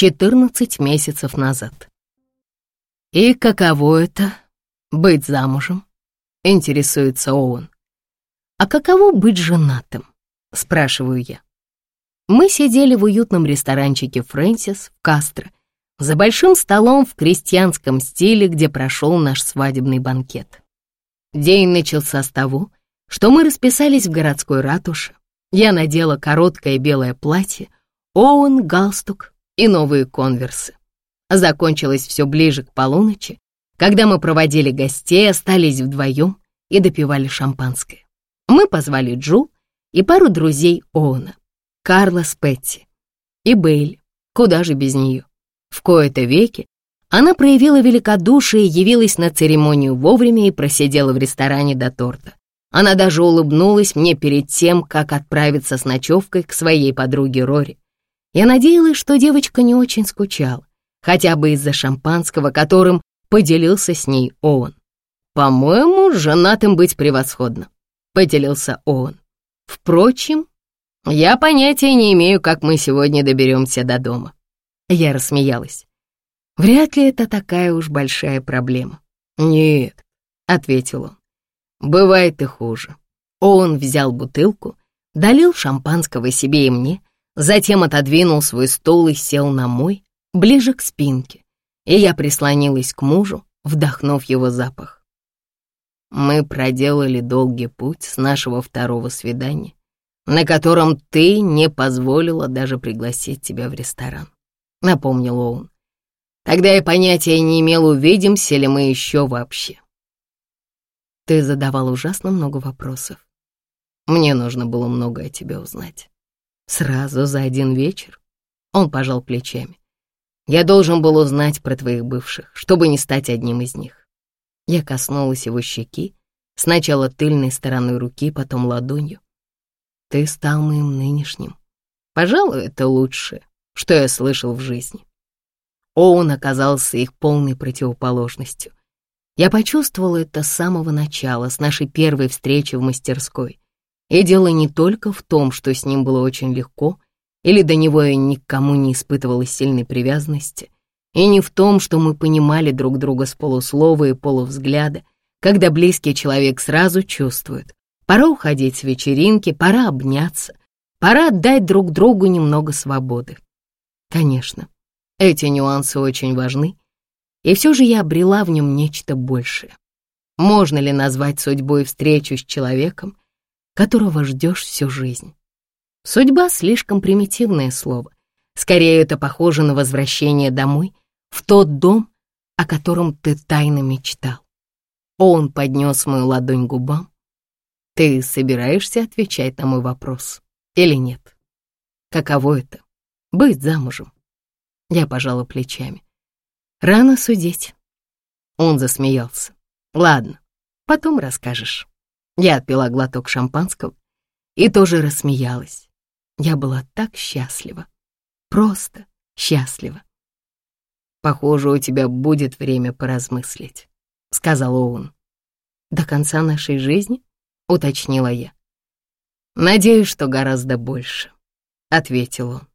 14 месяцев назад. «И каково это — быть замужем?» — интересуется Оуэн. «А каково быть женатым?» — спрашиваю я. Мы сидели в уютном ресторанчике «Фрэнсис» в Кастро, за большим столом в крестьянском стиле, где прошел наш свадебный банкет. День начался с того, что мы расписались в городской ратуше. Я надела короткое белое платье, Оуэн — галстук и новые конверсы. Закончилось все ближе к полуночи, когда мы проводили гостей, остались вдвоем и допивали шампанское. Мы позвали Джу и пару друзей Оуэна, Карла Спетти и Бейли, куда же без нее. В кои-то веки она проявила великодушие, явилась на церемонию вовремя и просидела в ресторане до торта. Она даже улыбнулась мне перед тем, как отправиться с ночевкой к своей подруге Рори. Я надеялась, что девочка не очень скучала, хотя бы из-за шампанского, которым поделился с ней Оуэн. «По-моему, женатым быть превосходно», — поделился Оуэн. «Впрочем, я понятия не имею, как мы сегодня доберемся до дома». Я рассмеялась. Вряд ли это такая уж большая проблема. «Нет», — ответил он, — «бывает и хуже». Он взял бутылку, долил шампанского себе и мне, затем отодвинул свой стол и сел на мой, ближе к спинке, и я прислонилась к мужу, вдохнув его запах. Мы проделали долгий путь с нашего второго свидания, на котором ты не позволила даже пригласить тебя в ресторан, — напомнил Оун. Тогда я понятия не имел, увидимся ли мы еще вообще. Ты задавал ужасно много вопросов. Мне нужно было много о тебе узнать. Сразу за один вечер? Он пожал плечами. Я должен был узнать про твоих бывших, чтобы не стать одним из них. Я коснулась его щеки, сначала тыльной стороной руки, потом ладонью. Ты стал моим нынешним. Пожалуй, это лучшее, что я слышал в жизни. Оуэн оказался их полной противоположностью. Я почувствовала это с самого начала, с нашей первой встречи в мастерской. И дело не только в том, что с ним было очень легко, или до него я никому не испытывала сильной привязанности, и не в том, что мы понимали друг друга с полуслова и полувзгляда, когда близкий человек сразу чувствует, пора уходить с вечеринки, пора обняться, пора отдать друг другу немного свободы. Конечно, эти нюансы очень важны, и все же я обрела в нем нечто большее. Можно ли назвать судьбой встречу с человеком, которого ждешь всю жизнь? Судьба — слишком примитивное слово. Скорее, это похоже на возвращение домой, в тот дом, о котором ты тайно мечтал. Он поднес мою ладонь к губам. Ты собираешься отвечать на мой вопрос или нет? Каково это — быть замужем? Я пожала плечами. Рано судить. Он засмеялся. Ладно, потом расскажешь. Я отпила глоток шампанского и тоже рассмеялась. Я была так счастлива. Просто счастлива. «Похоже, у тебя будет время поразмыслить», — сказал он. «До конца нашей жизни?» — уточнила я. «Надеюсь, что гораздо больше», — ответил он.